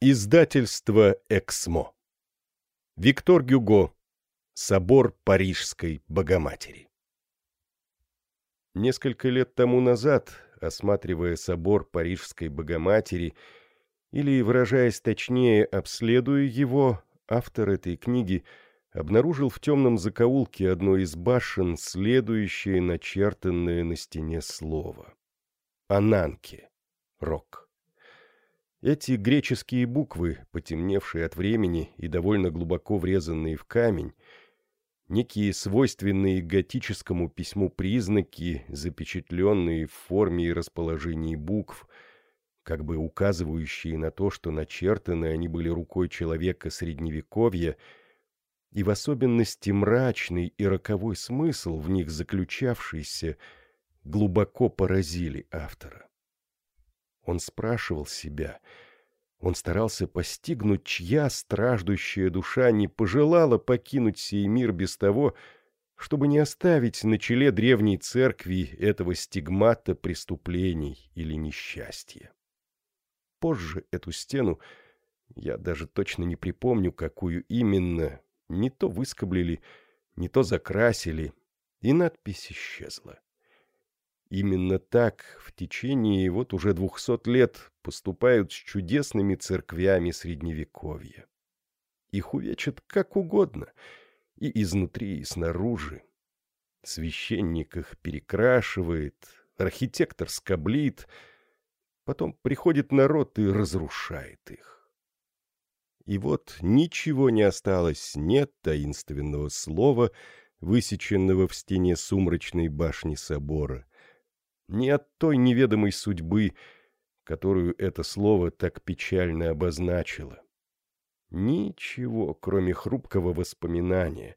Издательство «Эксмо». Виктор Гюго. Собор Парижской Богоматери. Несколько лет тому назад, осматривая собор Парижской Богоматери, или, выражаясь точнее, обследуя его, автор этой книги обнаружил в темном закоулке одной из башен следующее начертанное на стене слово. Ананке. Рок. Эти греческие буквы, потемневшие от времени и довольно глубоко врезанные в камень, некие свойственные готическому письму признаки, запечатленные в форме и расположении букв, как бы указывающие на то, что начертаны они были рукой человека Средневековья, и в особенности мрачный и роковой смысл в них заключавшийся, глубоко поразили автора. Он спрашивал себя. Он старался постигнуть, чья страждущая душа не пожелала покинуть сей мир без того, чтобы не оставить на челе древней церкви этого стигмата преступлений или несчастья. Позже эту стену, я даже точно не припомню, какую именно, не то выскоблили, не то закрасили, и надпись исчезла. Именно так в течение вот уже двухсот лет поступают с чудесными церквями Средневековья. Их увечат как угодно, и изнутри, и снаружи. Священник их перекрашивает, архитектор скоблит, потом приходит народ и разрушает их. И вот ничего не осталось, нет таинственного слова, высеченного в стене сумрачной башни собора, не от той неведомой судьбы, которую это слово так печально обозначило. Ничего, кроме хрупкого воспоминания,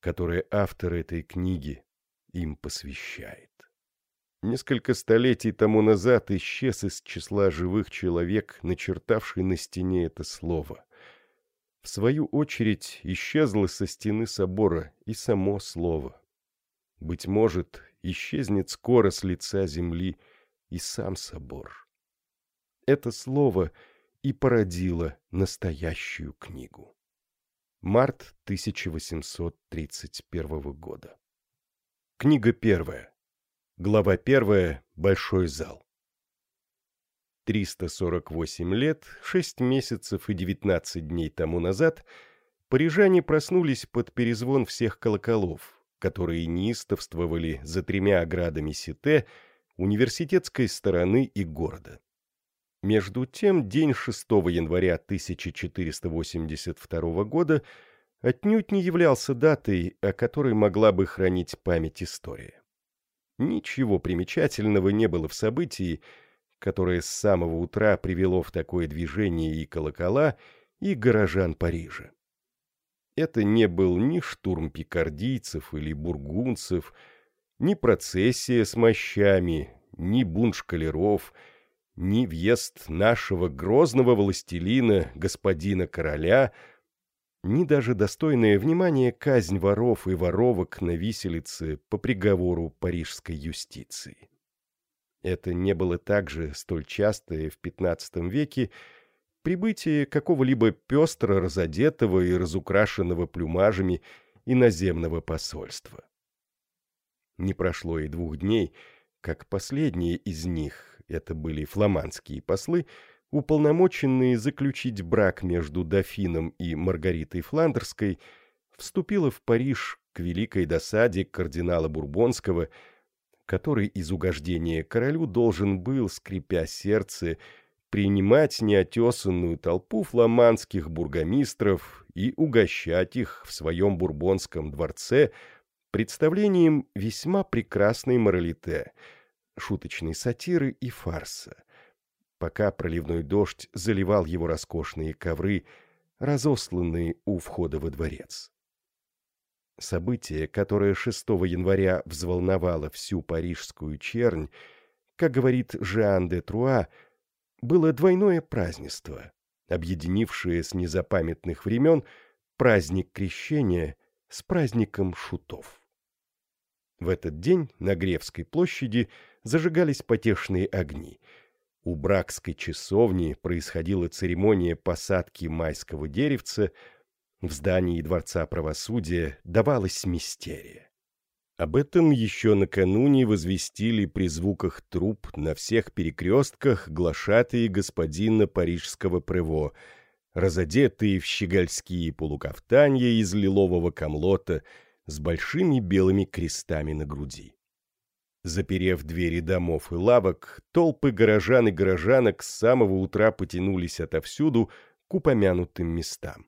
которое автор этой книги им посвящает. Несколько столетий тому назад исчез из числа живых человек, начертавший на стене это слово. В свою очередь исчезло со стены собора и само слово. Быть может, исчезнет скоро с лица земли и сам собор. Это слово и породило настоящую книгу. Март 1831 года. Книга первая. Глава первая. Большой зал. 348 лет, 6 месяцев и 19 дней тому назад парижане проснулись под перезвон всех колоколов, которые неистовствовали за тремя оградами Сите, университетской стороны и города. Между тем, день 6 января 1482 года отнюдь не являлся датой, о которой могла бы хранить память история. Ничего примечательного не было в событии, которое с самого утра привело в такое движение и колокола, и горожан Парижа. Это не был ни штурм пикардийцев или бургунцев, ни процессия с мощами, ни бунт шкалеров, ни въезд нашего грозного властелина, господина короля, ни даже достойное внимание казнь воров и воровок на виселице по приговору парижской юстиции. Это не было также столь частое в XV веке, прибытие какого-либо пестро разодетого и разукрашенного плюмажами иноземного посольства. Не прошло и двух дней, как последние из них, это были фламандские послы, уполномоченные заключить брак между дофином и Маргаритой Фландерской, вступила в Париж к великой досаде кардинала Бурбонского, который из угождения королю должен был, скрипя сердце, принимать неотесанную толпу фламандских бургомистров и угощать их в своем бурбонском дворце представлением весьма прекрасной моралите, шуточной сатиры и фарса, пока проливной дождь заливал его роскошные ковры, разосланные у входа во дворец. Событие, которое 6 января взволновало всю парижскую чернь, как говорит Жан де Труа, было двойное празднество, объединившее с незапамятных времен праздник крещения с праздником шутов. В этот день на Гревской площади зажигались потешные огни. У Бракской часовни происходила церемония посадки майского деревца, в здании Дворца правосудия давалась мистерия. Об этом еще накануне возвестили при звуках труп на всех перекрестках глашатые господина парижского прево, разодетые в щегольские полукафтанья из лилового камлота с большими белыми крестами на груди. Заперев двери домов и лавок, толпы горожан и горожанок с самого утра потянулись отовсюду к упомянутым местам.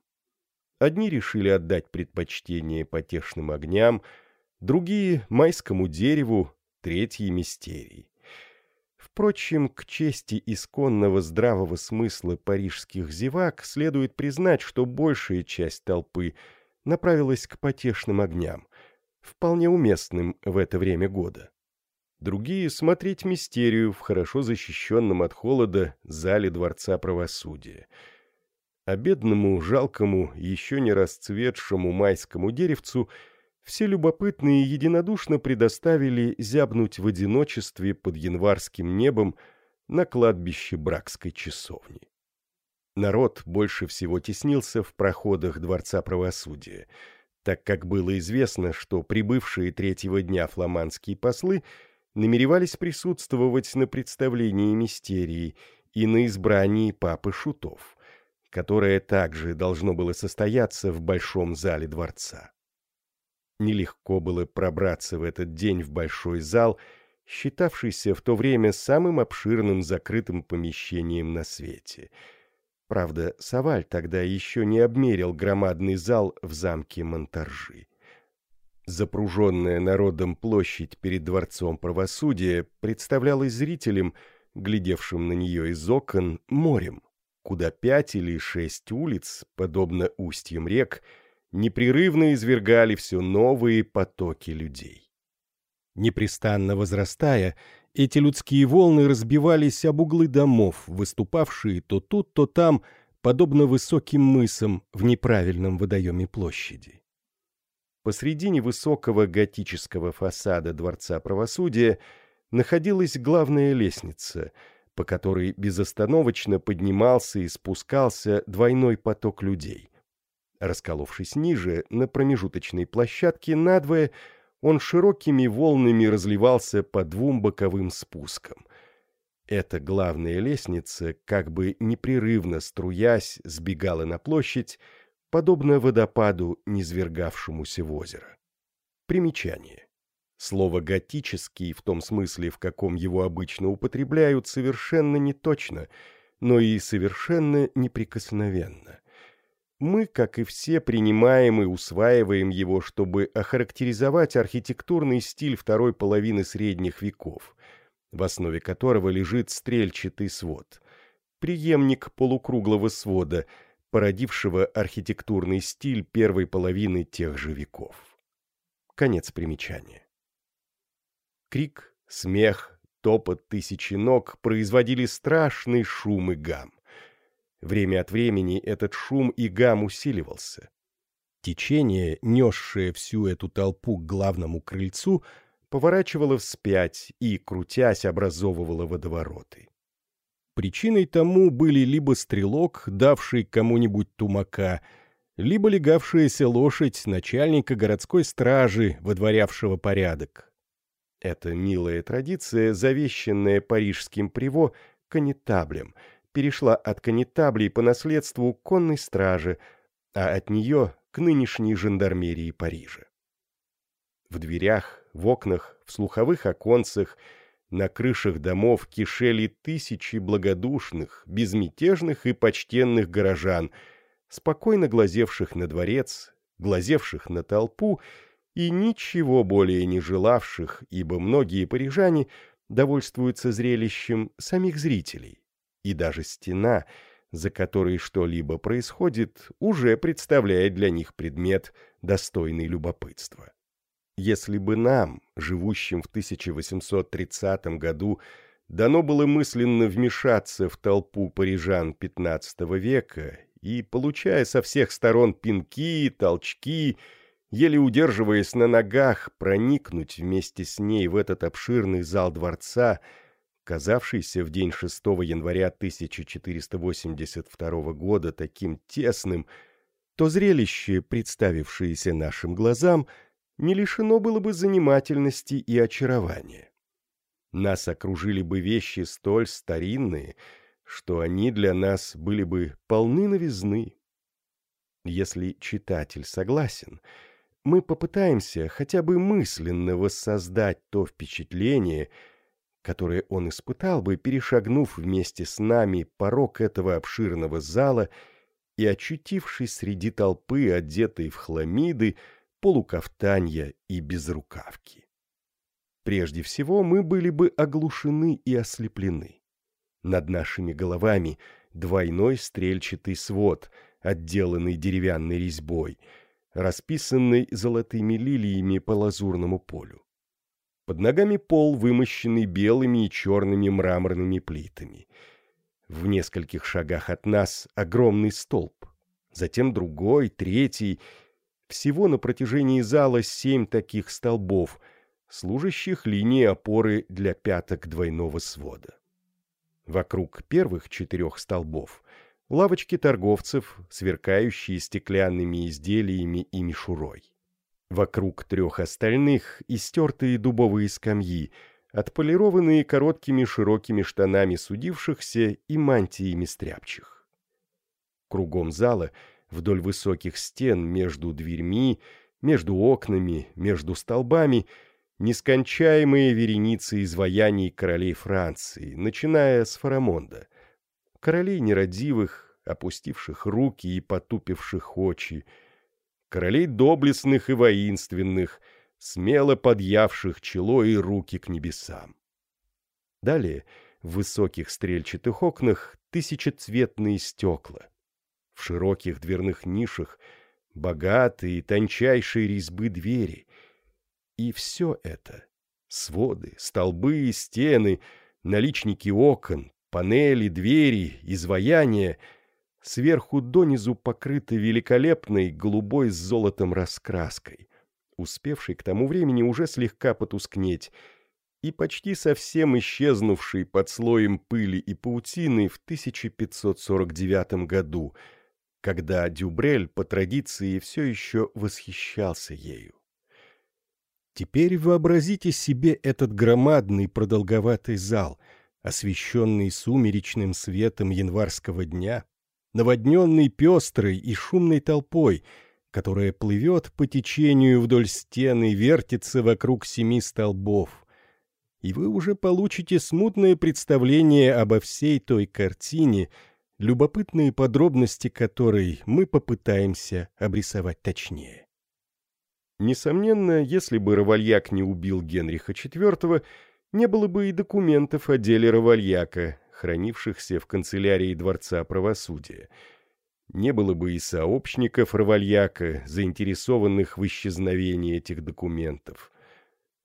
Одни решили отдать предпочтение потешным огням, другие — майскому дереву, третьи — мистерии. Впрочем, к чести исконного здравого смысла парижских зевак следует признать, что большая часть толпы направилась к потешным огням, вполне уместным в это время года. Другие — смотреть мистерию в хорошо защищенном от холода зале Дворца правосудия. А бедному, жалкому, еще не расцветшему майскому деревцу — все любопытные единодушно предоставили зябнуть в одиночестве под январским небом на кладбище Бракской часовни. Народ больше всего теснился в проходах Дворца правосудия, так как было известно, что прибывшие третьего дня фламандские послы намеревались присутствовать на представлении мистерии и на избрании папы Шутов, которое также должно было состояться в большом зале дворца. Нелегко было пробраться в этот день в большой зал, считавшийся в то время самым обширным закрытым помещением на свете. Правда, Саваль тогда еще не обмерил громадный зал в замке Монтаржи. Запруженная народом площадь перед Дворцом правосудия представлялась зрителям, глядевшим на нее из окон, морем, куда пять или шесть улиц, подобно устьям рек, — непрерывно извергали все новые потоки людей. Непрестанно возрастая, эти людские волны разбивались об углы домов, выступавшие то тут, то там, подобно высоким мысам в неправильном водоеме площади. Посредине высокого готического фасада Дворца правосудия находилась главная лестница, по которой безостановочно поднимался и спускался двойной поток людей — Расколовшись ниже, на промежуточной площадке надвое, он широкими волнами разливался по двум боковым спускам. Эта главная лестница, как бы непрерывно струясь, сбегала на площадь, подобно водопаду, низвергавшемуся в озеро. Примечание. Слово «готический» в том смысле, в каком его обычно употребляют, совершенно не точно, но и совершенно неприкосновенно. Мы, как и все, принимаем и усваиваем его, чтобы охарактеризовать архитектурный стиль второй половины средних веков, в основе которого лежит стрельчатый свод, преемник полукруглого свода, породившего архитектурный стиль первой половины тех же веков. Конец примечания. Крик, смех, топот тысячи ног производили страшный шум и гам. Время от времени этот шум и гам усиливался. Течение, несшее всю эту толпу к главному крыльцу, поворачивало вспять и, крутясь, образовывало водовороты. Причиной тому были либо стрелок, давший кому-нибудь тумака, либо легавшаяся лошадь начальника городской стражи, водворявшего порядок. Эта милая традиция, завещанная парижским приво конетаблем — перешла от конетаблей по наследству конной стражи, а от нее к нынешней жандармерии Парижа. В дверях, в окнах, в слуховых оконцах, на крышах домов кишели тысячи благодушных, безмятежных и почтенных горожан, спокойно глазевших на дворец, глазевших на толпу и ничего более не желавших, ибо многие парижане довольствуются зрелищем самих зрителей и даже стена, за которой что-либо происходит, уже представляет для них предмет, достойный любопытства. Если бы нам, живущим в 1830 году, дано было мысленно вмешаться в толпу парижан XV века и, получая со всех сторон пинки, толчки, еле удерживаясь на ногах, проникнуть вместе с ней в этот обширный зал дворца — казавшийся в день 6 января 1482 года таким тесным, то зрелище, представившееся нашим глазам, не лишено было бы занимательности и очарования. Нас окружили бы вещи столь старинные, что они для нас были бы полны новизны. Если читатель согласен, мы попытаемся хотя бы мысленно воссоздать то впечатление, которое он испытал бы, перешагнув вместе с нами порог этого обширного зала и очутившись среди толпы, одетой в хламиды, полукафтанья и безрукавки. Прежде всего, мы были бы оглушены и ослеплены. Над нашими головами двойной стрельчатый свод, отделанный деревянной резьбой, расписанный золотыми лилиями по лазурному полю. Под ногами пол, вымощенный белыми и черными мраморными плитами. В нескольких шагах от нас огромный столб, затем другой, третий. Всего на протяжении зала семь таких столбов, служащих линией опоры для пяток двойного свода. Вокруг первых четырех столбов лавочки торговцев, сверкающие стеклянными изделиями и мишурой. Вокруг трех остальных истертые дубовые скамьи, отполированные короткими широкими штанами судившихся и мантиями стряпчих. Кругом зала, вдоль высоких стен, между дверьми, между окнами, между столбами — нескончаемые вереницы изваяний королей Франции, начиная с Фарамонда. Королей нерадивых, опустивших руки и потупивших очи, королей доблестных и воинственных, смело подъявших чело и руки к небесам. Далее в высоких стрельчатых окнах тысячецветные стекла. В широких дверных нишах богатые тончайшие резьбы двери — и все это — своды, столбы, стены, наличники окон, панели, двери, изваяния — сверху донизу покрыты великолепной голубой с золотом раскраской, успевшей к тому времени уже слегка потускнеть, и почти совсем исчезнувшей под слоем пыли и паутины в 1549 году, когда Дюбрель по традиции все еще восхищался ею. Теперь вообразите себе этот громадный продолговатый зал, освещенный сумеречным светом январского дня, наводненный пестрой и шумной толпой, которая плывет по течению вдоль стены вертится вокруг семи столбов. И вы уже получите смутное представление обо всей той картине, любопытные подробности которой мы попытаемся обрисовать точнее. Несомненно, если бы Равальяк не убил Генриха IV, не было бы и документов о деле Равальяка, хранившихся в канцелярии Дворца правосудия. Не было бы и сообщников Равальяка, заинтересованных в исчезновении этих документов.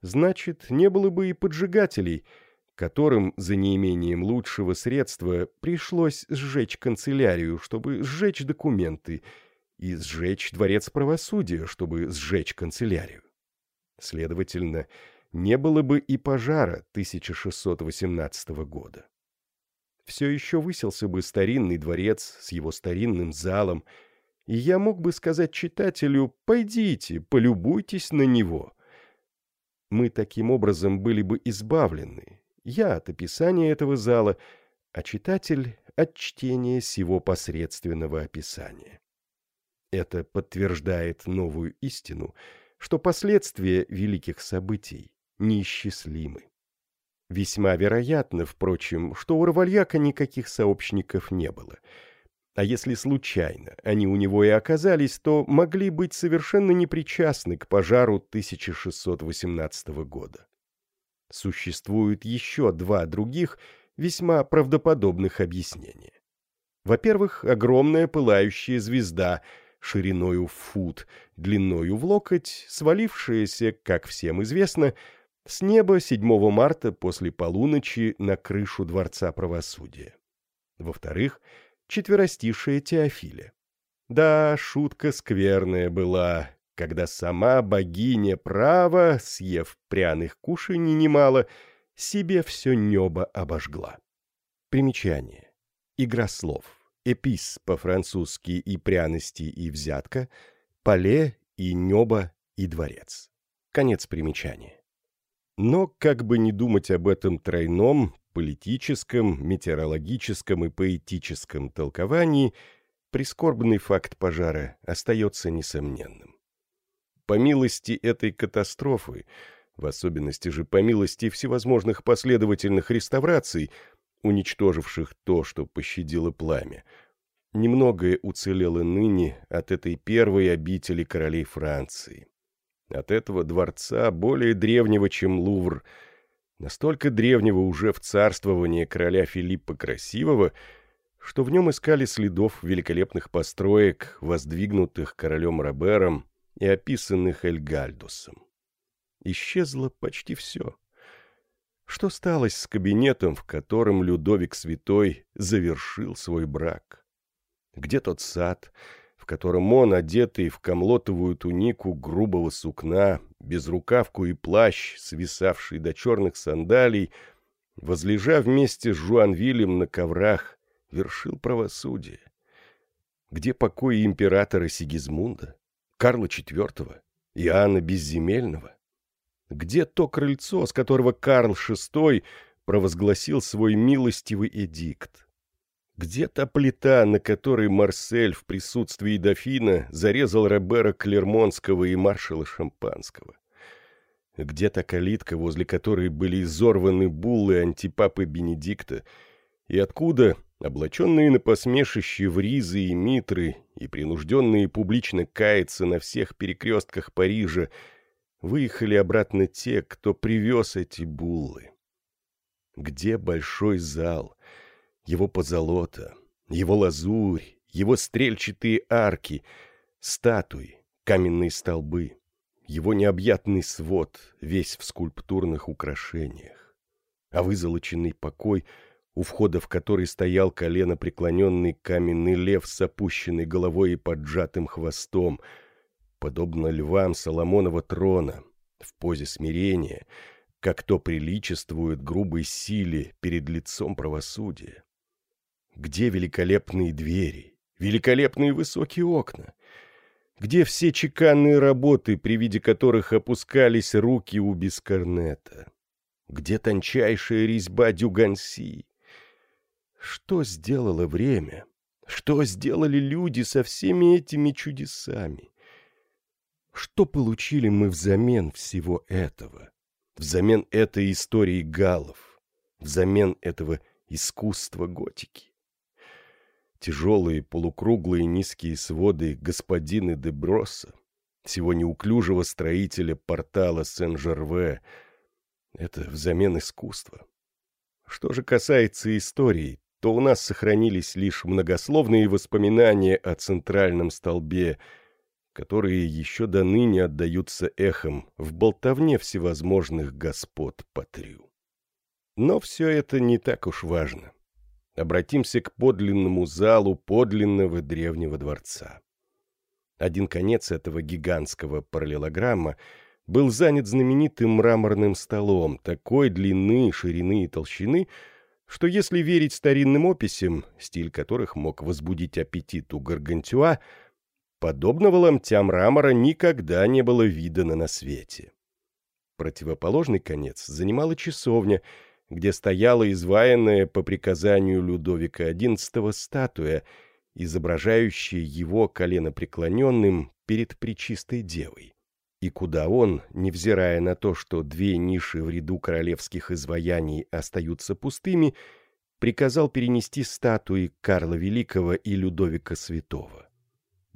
Значит, не было бы и поджигателей, которым за неимением лучшего средства пришлось сжечь канцелярию, чтобы сжечь документы — и сжечь дворец правосудия, чтобы сжечь канцелярию. Следовательно, не было бы и пожара 1618 года. Все еще выселся бы старинный дворец с его старинным залом, и я мог бы сказать читателю «пойдите, полюбуйтесь на него». Мы таким образом были бы избавлены, я от описания этого зала, а читатель от чтения сего посредственного описания. Это подтверждает новую истину, что последствия великих событий неисчислимы. Весьма вероятно, впрочем, что у Равальяка никаких сообщников не было. А если случайно они у него и оказались, то могли быть совершенно непричастны к пожару 1618 года. Существует еще два других, весьма правдоподобных объяснения. Во-первых, огромная пылающая звезда — шириною в фут, длиною в локоть, свалившаяся, как всем известно, с неба 7 марта после полуночи на крышу Дворца правосудия. Во-вторых, четверостишая Теофиля. Да, шутка скверная была, когда сама богиня права, съев пряных кушаний немало, себе все небо обожгла. Примечание. Игра слов. Эпис по-французски и пряности, и взятка, поле и небо и дворец. Конец примечания. Но как бы не думать об этом тройном, политическом, метеорологическом и поэтическом толковании, прискорбный факт пожара остается несомненным. По милости этой катастрофы, в особенности же по милости всевозможных последовательных реставраций, уничтоживших то, что пощадило пламя, немногое уцелело ныне от этой первой обители королей Франции. От этого дворца, более древнего, чем Лувр, настолько древнего уже в царствовании короля Филиппа Красивого, что в нем искали следов великолепных построек, воздвигнутых королем Робером и описанных Эльгальдусом. Исчезло почти все. Что сталось с кабинетом, в котором Людовик Святой завершил свой брак? Где тот сад, в котором он, одетый в камлотовую тунику грубого сукна, безрукавку и плащ, свисавший до черных сандалий, возлежа вместе с Жуанвилем на коврах, вершил правосудие? Где покои императора Сигизмунда, Карла IV, Иоанна Безземельного? Где то крыльцо, с которого Карл VI провозгласил свой милостивый эдикт? Где та плита, на которой Марсель в присутствии дофина зарезал Робера Клермонского и маршала Шампанского? Где та калитка, возле которой были изорваны буллы антипапы Бенедикта, и откуда, облаченные на посмешище в ризы и митры и принужденные публично каяться на всех перекрестках Парижа, выехали обратно те, кто привез эти буллы? Где большой зал — его позолота, его лазурь, его стрельчатые арки, статуи, каменные столбы, его необъятный свод, весь в скульптурных украшениях. А вызолоченный покой, у входа в который стоял колено преклоненный каменный лев с опущенной головой и поджатым хвостом, подобно львам Соломонова трона, в позе смирения, как то приличествует грубой силе перед лицом правосудия. Где великолепные двери, великолепные высокие окна? Где все чеканные работы, при виде которых опускались руки у Бескорнета? Где тончайшая резьба Дюганси? Что сделало время? Что сделали люди со всеми этими чудесами? Что получили мы взамен всего этого? Взамен этой истории галлов? Взамен этого искусства готики? Тяжелые полукруглые низкие своды господины де Бросса, всего неуклюжего строителя портала Сен-Жерве. Это взамен искусства. Что же касается истории, то у нас сохранились лишь многословные воспоминания о центральном столбе, которые еще до ныне отдаются эхом в болтовне всевозможных господ Патрю. Но все это не так уж важно обратимся к подлинному залу подлинного древнего дворца. Один конец этого гигантского параллелограмма был занят знаменитым мраморным столом такой длины, ширины и толщины, что, если верить старинным описям, стиль которых мог возбудить аппетит у Гаргантюа, подобного ломтя мрамора никогда не было видано на свете. Противоположный конец занимала часовня — где стояла изваянная по приказанию Людовика XI статуя, изображающая его коленопреклоненным перед Пречистой Девой, и куда он, невзирая на то, что две ниши в ряду королевских изваяний остаются пустыми, приказал перенести статуи Карла Великого и Людовика Святого.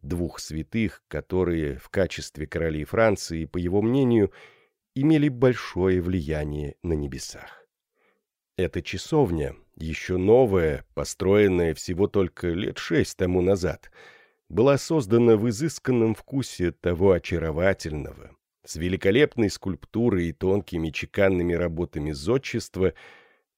Двух святых, которые в качестве королей Франции, по его мнению, имели большое влияние на небесах. Эта часовня, еще новая, построенная всего только лет шесть тому назад, была создана в изысканном вкусе того очаровательного, с великолепной скульптурой и тонкими чеканными работами зодчества,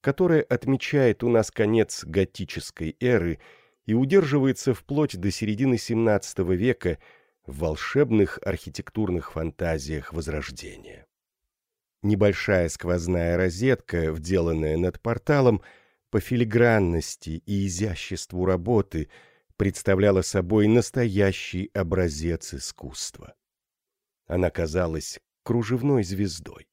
которое отмечает у нас конец готической эры и удерживается вплоть до середины XVII века в волшебных архитектурных фантазиях Возрождения. Небольшая сквозная розетка, вделанная над порталом, по филигранности и изяществу работы представляла собой настоящий образец искусства. Она казалась кружевной звездой.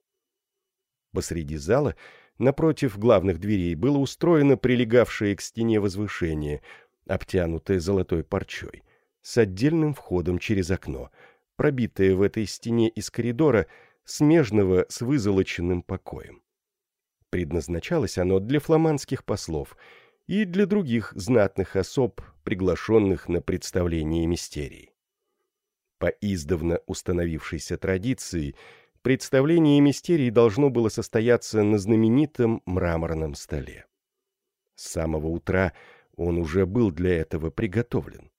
Посреди зала, напротив главных дверей, было устроено прилегавшее к стене возвышение, обтянутое золотой парчой, с отдельным входом через окно, пробитое в этой стене из коридора, смежного с вызолоченным покоем. Предназначалось оно для фламандских послов и для других знатных особ, приглашенных на представление мистерий. По издавна установившейся традиции, представление мистерий должно было состояться на знаменитом мраморном столе. С самого утра он уже был для этого приготовлен.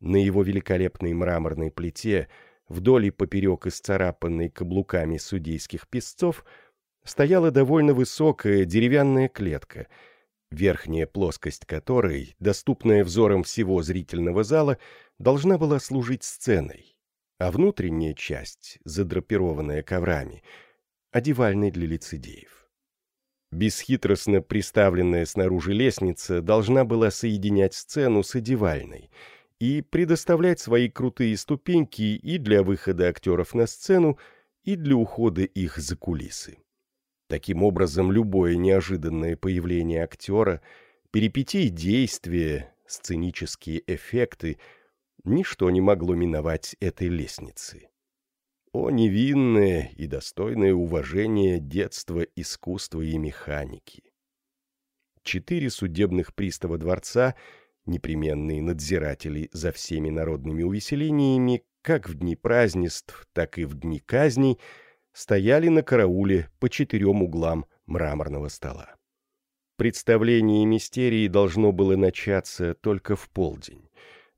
На его великолепной мраморной плите, вдоль и поперек исцарапанной каблуками судейских песцов, стояла довольно высокая деревянная клетка, верхняя плоскость которой, доступная взором всего зрительного зала, должна была служить сценой, а внутренняя часть, задрапированная коврами, одевальной для лицедеев. Бесхитростно приставленная снаружи лестница должна была соединять сцену с одевальной и предоставлять свои крутые ступеньки и для выхода актеров на сцену, и для ухода их за кулисы. Таким образом, любое неожиданное появление актера, перипетии действия, сценические эффекты — ничто не могло миновать этой лестницы. О невинное и достойное уважения детства, искусства и механики! Четыре судебных пристава дворца, непременные надзиратели за всеми народными увеселениями, как в дни празднеств, так и в дни казней, стояли на карауле по четырем углам мраморного стола. Представление мистерии должно было начаться только в полдень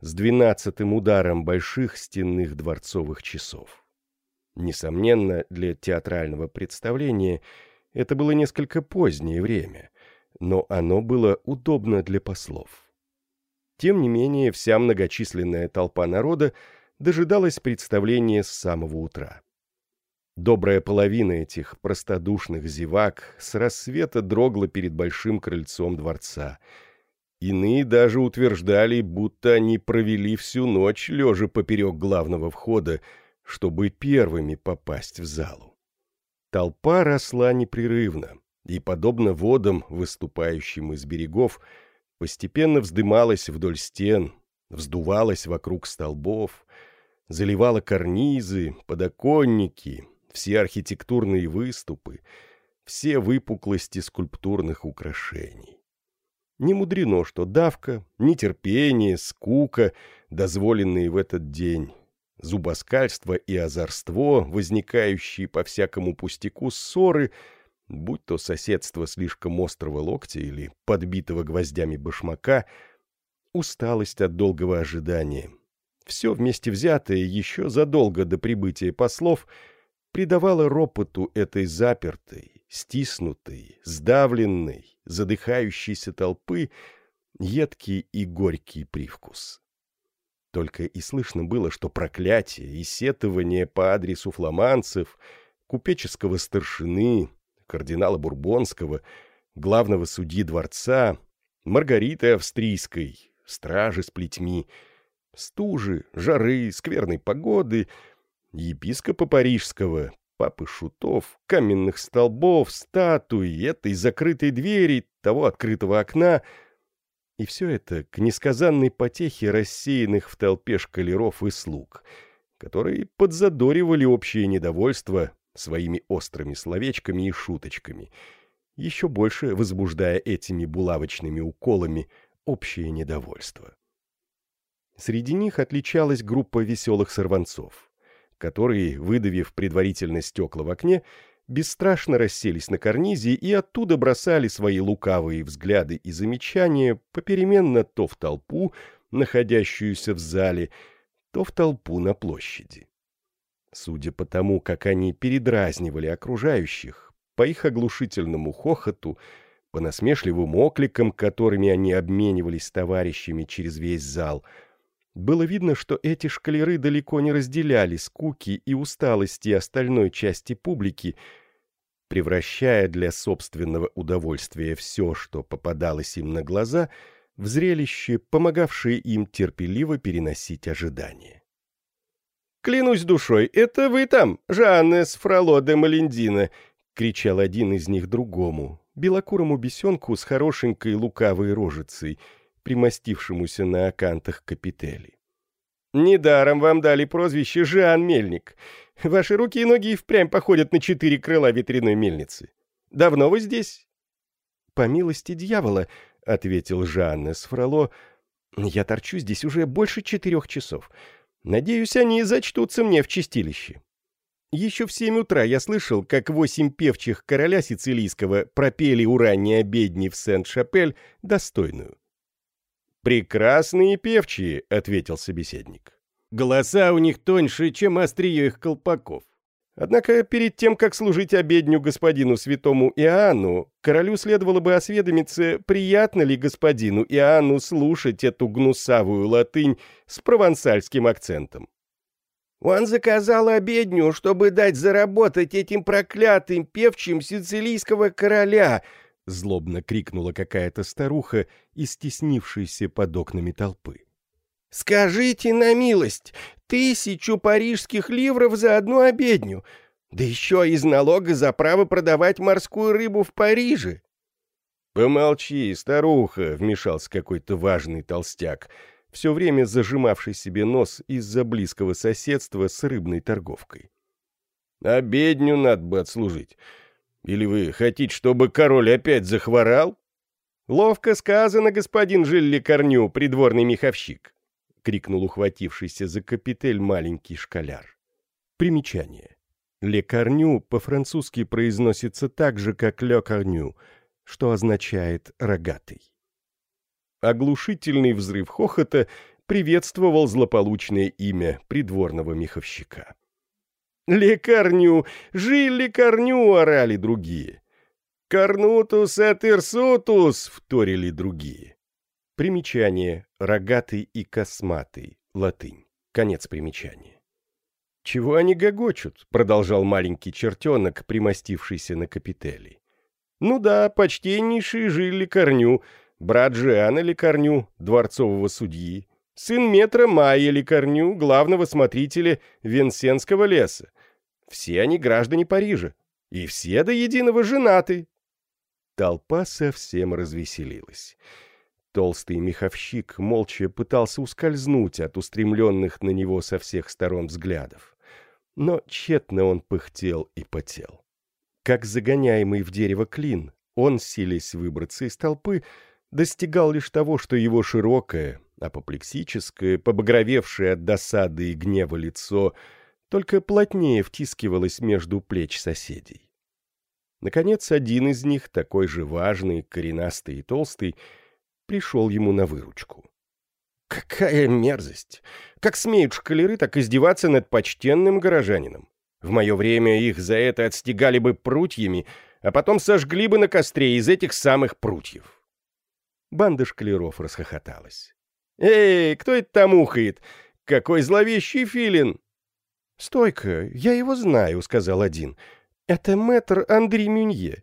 с двенадцатым ударом больших стенных дворцовых часов. Несомненно, для театрального представления это было несколько позднее время, но оно было удобно для послов. Тем не менее, вся многочисленная толпа народа дожидалась представления с самого утра. Добрая половина этих простодушных зевак с рассвета дрогла перед большим крыльцом дворца — Иные даже утверждали, будто они провели всю ночь лежа поперек главного входа, чтобы первыми попасть в залу. Толпа росла непрерывно, и, подобно водам, выступающим из берегов, постепенно вздымалась вдоль стен, вздувалась вокруг столбов, заливала карнизы, подоконники, все архитектурные выступы, все выпуклости скульптурных украшений. Не мудрено, что давка, нетерпение, скука, дозволенные в этот день, зубоскальство и озорство, возникающие по всякому пустяку ссоры, будь то соседство слишком острого локтя или подбитого гвоздями башмака, усталость от долгого ожидания. Все вместе взятое еще задолго до прибытия послов придавало ропоту этой запертой, стиснутой, сдавленной, задыхающейся толпы едкий и горький привкус. Только и слышно было, что проклятие и сетование по адресу фламанцев, купеческого старшины, кардинала Бурбонского, главного судьи дворца, Маргариты Австрийской, стражи с плетьми, стужи, жары, скверной погоды, епископа Парижского, папы шутов, каменных столбов, статуй, этой закрытой двери, того открытого окна. И все это к несказанной потехе рассеянных в толпе шкалеров и слуг, которые подзадоривали общее недовольство своими острыми словечками и шуточками, еще больше возбуждая этими булавочными уколами общее недовольство. Среди них отличалась группа веселых сорванцов которые, выдавив предварительно стекла в окне, бесстрашно расселись на карнизе и оттуда бросали свои лукавые взгляды и замечания попеременно то в толпу, находящуюся в зале, то в толпу на площади. Судя по тому, как они передразнивали окружающих, по их оглушительному хохоту, по насмешливым окликам, которыми они обменивались с товарищами через весь зал — было видно, что эти шкалеры далеко не разделяли скуки и усталости остальной части публики, превращая для собственного удовольствия все, что попадалось им на глаза, в зрелище, помогавшее им терпеливо переносить ожидания. «Клянусь душой, это вы там, Жаннес Фроло де Малендина!» — кричал один из них другому, белокурому бесенку с хорошенькой лукавой рожицей, примостившемуся на окантах капители. «Недаром вам дали прозвище Жан Мельник. Ваши руки и ноги впрямь походят на четыре крыла ветряной мельницы. Давно вы здесь?» «По милости дьявола», — ответил Жаннес Фроло, — «я торчу здесь уже больше четырех часов». Надеюсь, они зачтутся мне в чистилище. Еще в семь утра я слышал, как восемь певчих короля сицилийского пропели у ранней обедни в Сент-Шапель достойную. «Прекрасные певчие», — ответил собеседник. «Голоса у них тоньше, чем острие их колпаков. Однако перед тем, как служить обедню господину святому Иоанну, королю следовало бы осведомиться, приятно ли господину Иоанну слушать эту гнусавую латынь с провансальским акцентом. «Он заказал обедню, чтобы дать заработать этим проклятым певчим сицилийского короля!» — злобно крикнула какая-то старуха, истеснившаяся под окнами толпы. «Скажите на милость, Тысячу парижских ливров за одну обедню, да еще из налога за право продавать морскую рыбу в Париже. «Помолчи, старуха!» — вмешался какой-то важный толстяк, все время зажимавший себе нос из-за близкого соседства с рыбной торговкой. «Обедню надо бы отслужить. Или вы хотите, чтобы король опять захворал?» «Ловко сказано, господин Жилли Корню, придворный меховщик крикнул ухватившийся за капитель маленький школяр. Примечание. «Лекарню» по-французски произносится так же, как «лекарню», что означает «рогатый». Оглушительный взрыв хохота приветствовал злополучное имя придворного меховщика. «Лекарню! Жиль лекарню!» — орали другие. «Корнутус et ирсутус!» — вторили другие. Примечание. Рогатый и косматый. Латынь. Конец примечания. «Чего они гогочут?» — продолжал маленький чертенок, примостившийся на капители. «Ну да, почтеннейшие жили Корню, брат Жиана Лекарню, дворцового судьи, сын метра Майя Лекарню, главного смотрителя Венсенского леса. Все они граждане Парижа, и все до единого женаты». Толпа совсем развеселилась. Толстый меховщик молча пытался ускользнуть от устремленных на него со всех сторон взглядов. Но тщетно он пыхтел и потел. Как загоняемый в дерево клин, он, силясь выбраться из толпы, достигал лишь того, что его широкое, апоплексическое, побагровевшее от досады и гнева лицо только плотнее втискивалось между плеч соседей. Наконец, один из них, такой же важный, коренастый и толстый, пришел ему на выручку. Какая мерзость! Как смеют шкалеры так издеваться над почтенным горожанином? В мое время их за это отстегали бы прутьями, а потом сожгли бы на костре из этих самых прутьев. Банда шкалеров расхохоталась. «Эй, кто это там ухает? Какой зловещий филин!» «Стойка, я его знаю», — сказал один. «Это мэтр Андрей Мюнье.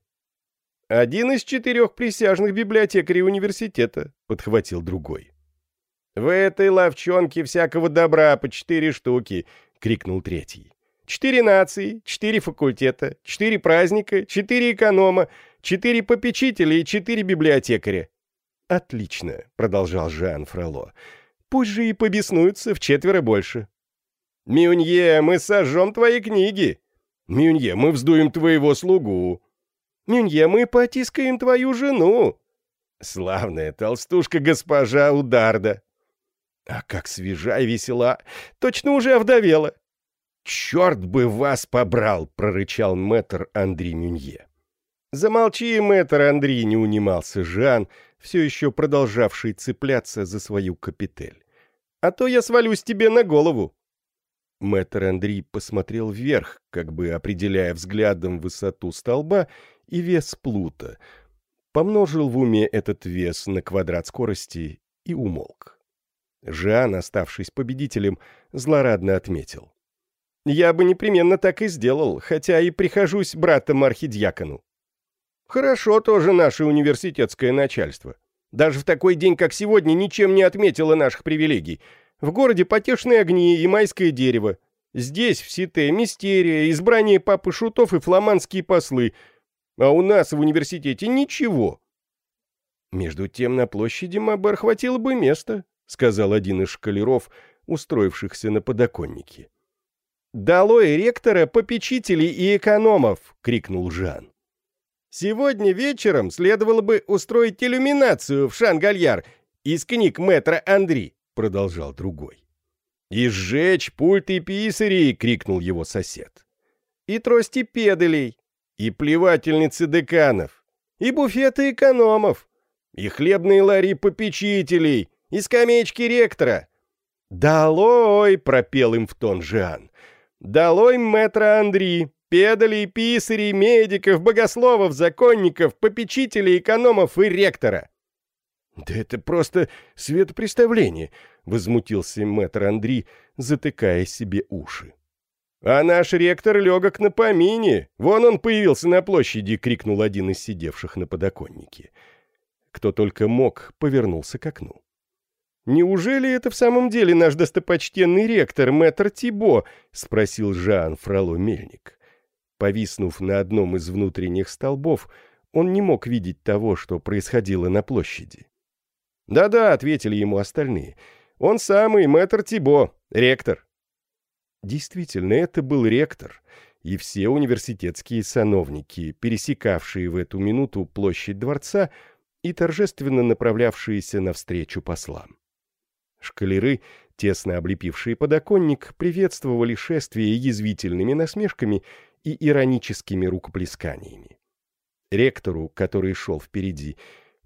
«Один из четырех присяжных библиотекарей университета», — подхватил другой. «В этой ловчонке всякого добра по четыре штуки», — крикнул третий. «Четыре нации, четыре факультета, четыре праздника, четыре эконома, четыре попечителя и четыре библиотекаря». «Отлично», — продолжал Жан Фроло. «Пусть же и побеснуются в четверо больше». «Мюнье, мы сожжем твои книги!» «Мюнье, мы вздуем твоего слугу!» Мюнье, мы потискаем твою жену. Славная толстушка госпожа Ударда. А как свежа и весела, точно уже овдовела. «Черт бы вас побрал!» — прорычал мэтр Андрей Мюнье. «Замолчи, мэтр Андрей!» — не унимался Жан, все еще продолжавший цепляться за свою капитель. «А то я свалюсь тебе на голову!» Мэтр Андрей посмотрел вверх, как бы определяя взглядом высоту столба, и вес плута, помножил в уме этот вес на квадрат скорости и умолк. Жан, оставшись победителем, злорадно отметил. Я бы непременно так и сделал, хотя и прихожусь братом архидьякону. Хорошо тоже наше университетское начальство. Даже в такой день, как сегодня, ничем не отметило наших привилегий. В городе потешные огни и майское дерево. Здесь, в Сите, мистерия, избрание папы шутов и фламандские послы. А у нас в университете ничего. Между тем на площади Мабер хватило бы места, сказал один из шкалеров, устроившихся на подоконнике. «Долой ректора, попечителей и экономов!» — крикнул Жан. «Сегодня вечером следовало бы устроить иллюминацию в Шангальяр из книг мэтра Андри», — продолжал другой. «И сжечь пульты писарей!» — крикнул его сосед. «И трости педалей, и плевательницы деканов, и буфеты экономов, и хлебные лари попечителей, и скамеечки ректора». «Долой!» — пропел им в тон Жан. «Долой мэтра Андри, педалей, писарей, медиков, богословов, законников, попечителей, экономов и ректора!» «Да это просто светопреставление!» — возмутился мэтр Андри, затыкая себе уши. «А наш ректор легок на помине! Вон он появился на площади!» — крикнул один из сидевших на подоконнике. Кто только мог, повернулся к окну. «Неужели это в самом деле наш достопочтенный ректор, мэтр Тибо?» — спросил Жан Фроло Мельник. Повиснув на одном из внутренних столбов, он не мог видеть того, что происходило на площади. «Да-да», — ответили ему остальные, — «он самый мэтр Тибо, ректор». Действительно, это был ректор, и все университетские сановники, пересекавшие в эту минуту площадь дворца и торжественно направлявшиеся навстречу послам. Шкалеры, тесно облепившие подоконник, приветствовали шествие язвительными насмешками и ироническими рукоплесканиями. Ректору, который шел впереди,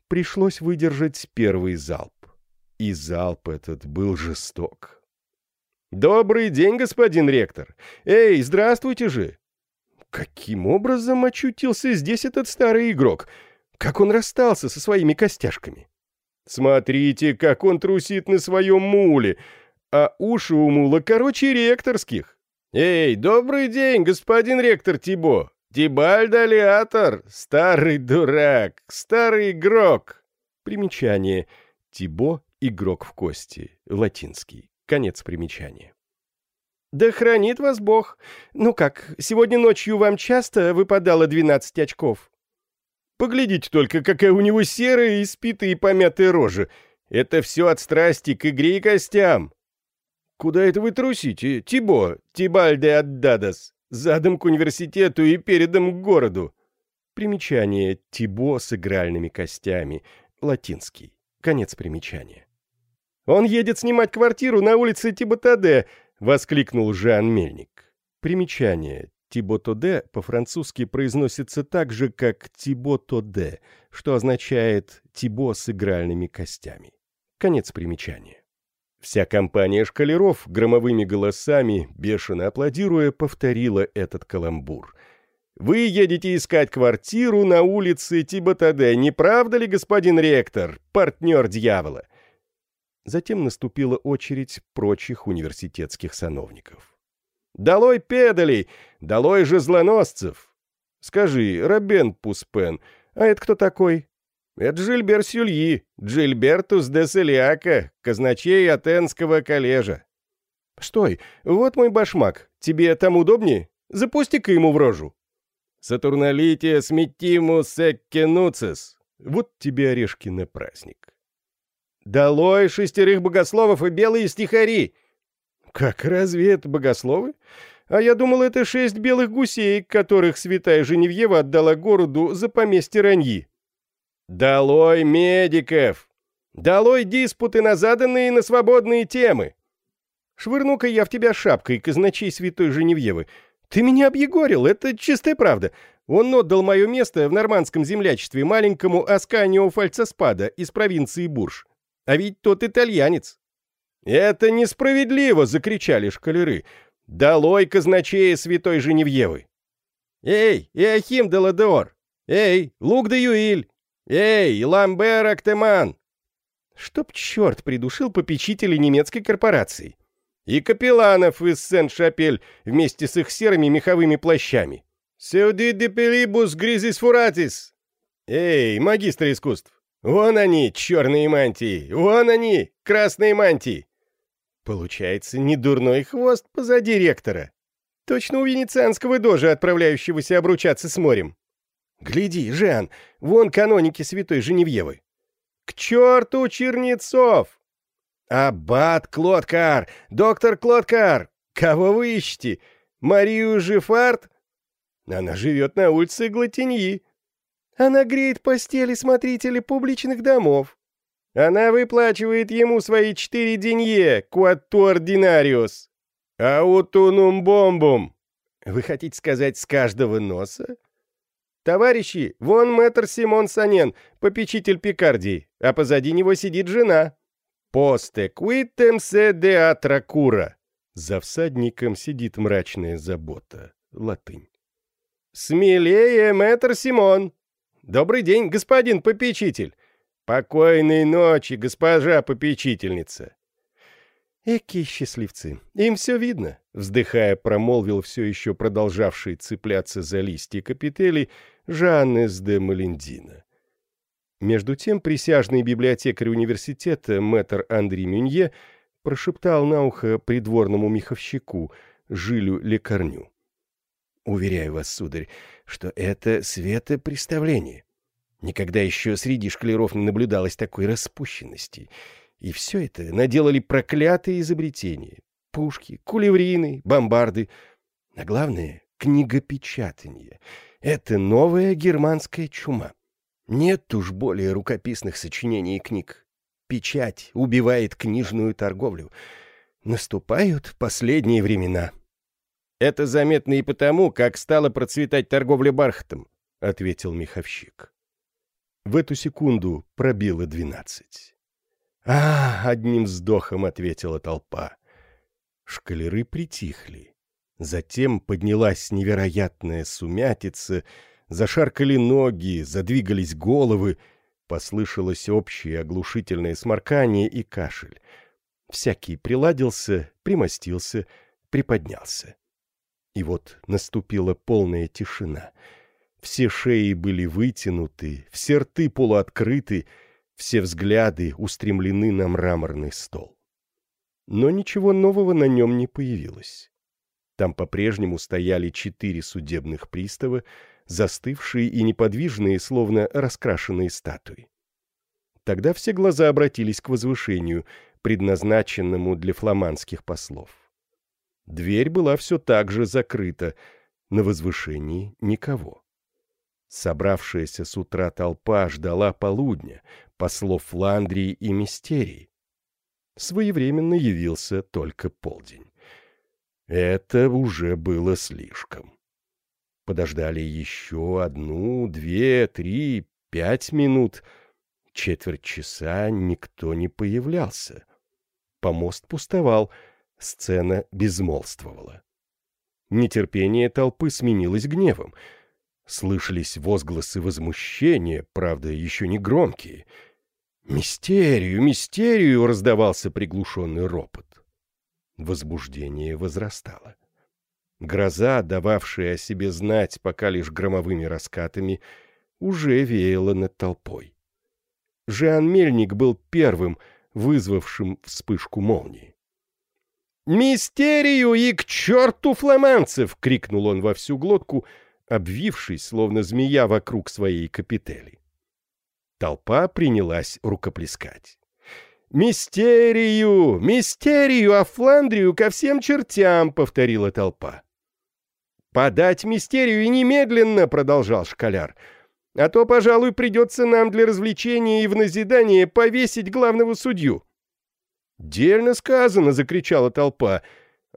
пришлось выдержать первый залп. И залп этот был жесток. «Добрый день, господин ректор! Эй, здравствуйте же!» Каким образом очутился здесь этот старый игрок? Как он расстался со своими костяшками? Смотрите, как он трусит на своем муле, а уши у мула короче ректорских. Эй, добрый день, господин ректор Тибо. Тибальд Алиатор, старый дурак, старый игрок. Примечание. Тибо — игрок в кости, латинский. Конец примечания. «Да хранит вас Бог. Ну как, сегодня ночью вам часто выпадало 12 очков?» Поглядите только, какая у него серая, испитая и помятая рожа. Это все от страсти к игре и костям. Куда это вы трусите, Тибо, Тибальде Аддадас? Задом к университету и передом к городу. Примечание Тибо с игральными костями. Латинский. Конец примечания. «Он едет снимать квартиру на улице Тиботаде!» — воскликнул Жан Мельник. Примечание. Тиботоде по-французски произносится так же, как Тиботоде, что означает «тибо с игральными костями». Конец примечания. Вся компания шкалеров громовыми голосами, бешено аплодируя, повторила этот каламбур. «Вы едете искать квартиру на улице Тиботаде, не правда ли, господин ректор, партнер дьявола?» Затем наступила очередь прочих университетских сановников. Долой педалей! Долой же злоносцев! Скажи, Робен Пуспен, а это кто такой? Это Жильбер Сюльи, Джильбертус де Селиака, казначей Атенского коллежа. Стой, вот мой башмак. Тебе там удобнее? Запусти-ка ему в рожу. Сатурналития сметимус эккенуцис. Вот тебе орешки на праздник. Долой шестерых богословов и белые стихари! «Как, разве это богословы? А я думал, это шесть белых гусей, которых святая Женевьева отдала городу за поместье Раньи». «Долой медиков! Долой диспуты на заданные и на свободные темы!» «Швырну-ка я в тебя шапкой, казначей святой Женевьевы. Ты меня объегорил, это чистая правда. Он отдал мое место в нормандском землячестве маленькому Асканио Фальцеспада из провинции Бурж. А ведь тот итальянец. «Это несправедливо!» — закричали шкалеры. «Долой казначея святой Женевьевы!» «Эй, Иохим де Ладеор! Эй, Лук де Юиль! Эй, Ламбер Актеман!» Чтоб черт придушил попечителей немецкой корпорации. И капелланов из Сен-Шапель вместе с их серыми меховыми плащами. «Сеуди де пелибус гризис фуратис!» «Эй, магистр искусств! Вон они, черные мантии! Вон они, красные мантии!» Получается, недурной хвост позади ректора. Точно у венецианского дожа, отправляющегося обручаться с морем. Гляди, Жан, вон каноники святой Женевьевы. К черту чернецов! Аббат Клодкар, доктор Клодкар, кого вы ищете? Марию Жифарт? Она живет на улице Глатиньи. Она греет постели смотрителей публичных домов. Она выплачивает ему свои четыре денье, куаттуординариус. Аутунум бомбум. Вы хотите сказать с каждого носа? «Товарищи, вон мэтр Симон Санен, попечитель Пикардии, а позади него сидит жена». «Посте квитем се де атракура». За всадником сидит мрачная забота. Латынь. «Смелее, мэтр Симон!» «Добрый день, господин попечитель!» «Покойной ночи, госпожа попечительница!» «Эки счастливцы! Им все видно!» Вздыхая, промолвил все еще продолжавший цепляться за листья капители Жаннес де Малендина. Между тем присяжный библиотекарь университета мэтр Андрей Мюнье прошептал на ухо придворному меховщику Жилю Лекарню. «Уверяю вас, сударь, что это светопреставление. Никогда еще среди шкалеров не наблюдалось такой распущенности». И все это наделали проклятые изобретения. Пушки, кулеврины, бомбарды. А главное — книгопечатание. Это новая германская чума. Нет уж более рукописных сочинений и книг. Печать убивает книжную торговлю. Наступают последние времена. «Это заметно и потому, как стала процветать торговля бархатом», — ответил меховщик. В эту секунду пробило двенадцать. «А!» — одним вздохом ответила толпа. Шкалеры притихли. Затем поднялась невероятная сумятица, зашаркали ноги, задвигались головы, послышалось общее оглушительное сморкание и кашель. Всякий приладился, примостился, приподнялся. И вот наступила полная тишина. Все шеи были вытянуты, все рты полуоткрыты — все взгляды устремлены на мраморный стол. Но ничего нового на нем не появилось. Там по-прежнему стояли четыре судебных пристава, застывшие и неподвижные, словно раскрашенные статуи. Тогда все глаза обратились к возвышению, предназначенному для фламандских послов. Дверь была все так же закрыта, на возвышении никого. Собравшаяся с утра толпа ждала полудня, послов Фландрии и Мистерии. Своевременно явился только полдень. Это уже было слишком. Подождали еще одну, две, три, пять минут. Четверть часа никто не появлялся. Помост пустовал, сцена безмолвствовала. Нетерпение толпы сменилось гневом. Слышались возгласы возмущения, правда, еще не громкие — «Мистерию, мистерию!» — раздавался приглушенный ропот. Возбуждение возрастало. Гроза, дававшая о себе знать пока лишь громовыми раскатами, уже веяла над толпой. Жан Мельник был первым, вызвавшим вспышку молнии. «Мистерию и к черту фламанцев!» — крикнул он во всю глотку, обвившись, словно змея вокруг своей капители. Толпа принялась рукоплескать. «Мистерию! Мистерию! А Фландрию ко всем чертям!» — повторила толпа. «Подать мистерию и немедленно!» — продолжал школяр. «А то, пожалуй, придется нам для развлечения и в назидание повесить главного судью». «Дельно сказано!» — закричала толпа.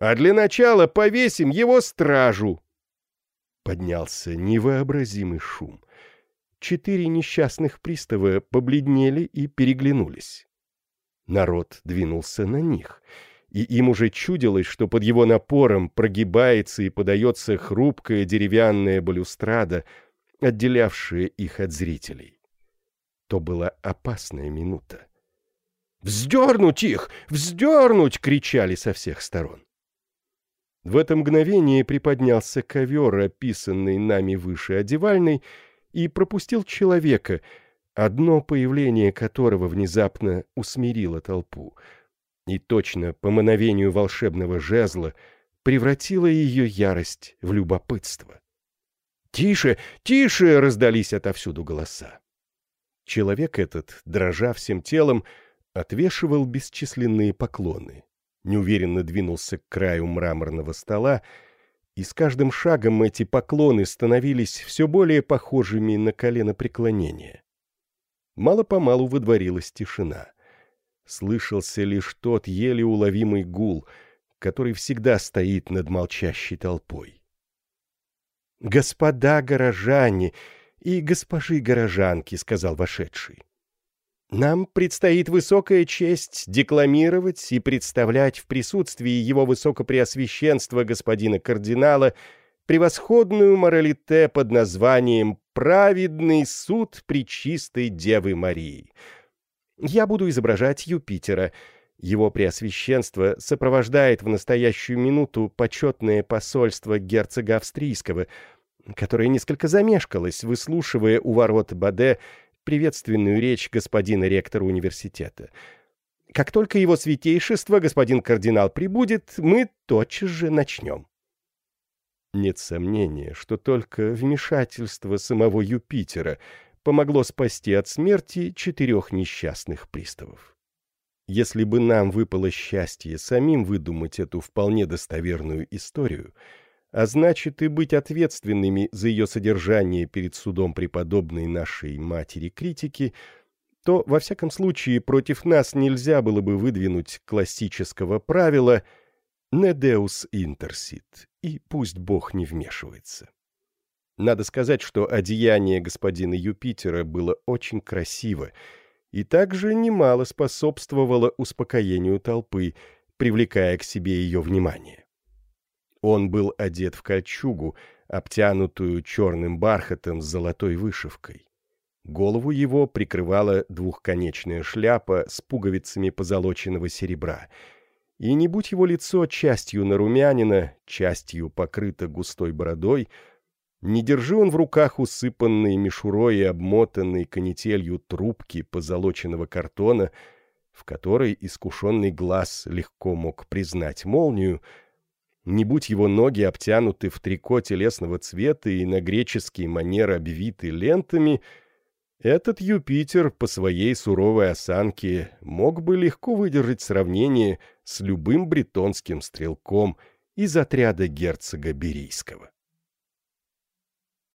«А для начала повесим его стражу!» Поднялся невообразимый шум четыре несчастных пристава побледнели и переглянулись. Народ двинулся на них, и им уже чудилось, что под его напором прогибается и подается хрупкая деревянная балюстрада, отделявшая их от зрителей. То была опасная минута. «Вздернуть их! Вздернуть!» — кричали со всех сторон. В это мгновение приподнялся ковер, описанный нами выше одевальной, и пропустил человека, одно появление которого внезапно усмирило толпу, и точно по мановению волшебного жезла превратило ее ярость в любопытство. «Тише! Тише!» — раздались отовсюду голоса. Человек этот, дрожа всем телом, отвешивал бесчисленные поклоны, неуверенно двинулся к краю мраморного стола, и с каждым шагом эти поклоны становились все более похожими на колено преклонения. Мало-помалу выдворилась тишина. Слышался лишь тот еле уловимый гул, который всегда стоит над молчащей толпой. «Господа горожане и госпожи горожанки», — сказал вошедший. Нам предстоит высокая честь декламировать и представлять в присутствии его высокопреосвященства господина кардинала превосходную моралите под названием «Праведный суд Пречистой Девы Марии». Я буду изображать Юпитера. Его преосвященство сопровождает в настоящую минуту почетное посольство герцога австрийского, которое несколько замешкалось, выслушивая у ворот Баде приветственную речь господина ректора университета. Как только его святейшество, господин кардинал, прибудет, мы тотчас же начнем. Нет сомнения, что только вмешательство самого Юпитера помогло спасти от смерти четырех несчастных приставов. Если бы нам выпало счастье самим выдумать эту вполне достоверную историю — а значит и быть ответственными за ее содержание перед судом преподобной нашей матери-критики, то, во всяком случае, против нас нельзя было бы выдвинуть классического правила «ne deus intersit» и «пусть Бог не вмешивается». Надо сказать, что одеяние господина Юпитера было очень красиво и также немало способствовало успокоению толпы, привлекая к себе ее внимание. Он был одет в кольчугу, обтянутую черным бархатом с золотой вышивкой. Голову его прикрывала двухконечная шляпа с пуговицами позолоченного серебра. И не будь его лицо частью нарумянина, частью покрыто густой бородой, не держи он в руках усыпанные мишурой и обмотанные канителью трубки позолоченного картона, в которой искушенный глаз легко мог признать молнию — не будь его ноги обтянуты в трико телесного цвета и на греческий манер обвиты лентами, этот Юпитер по своей суровой осанке мог бы легко выдержать сравнение с любым бретонским стрелком из отряда герцога Берийского.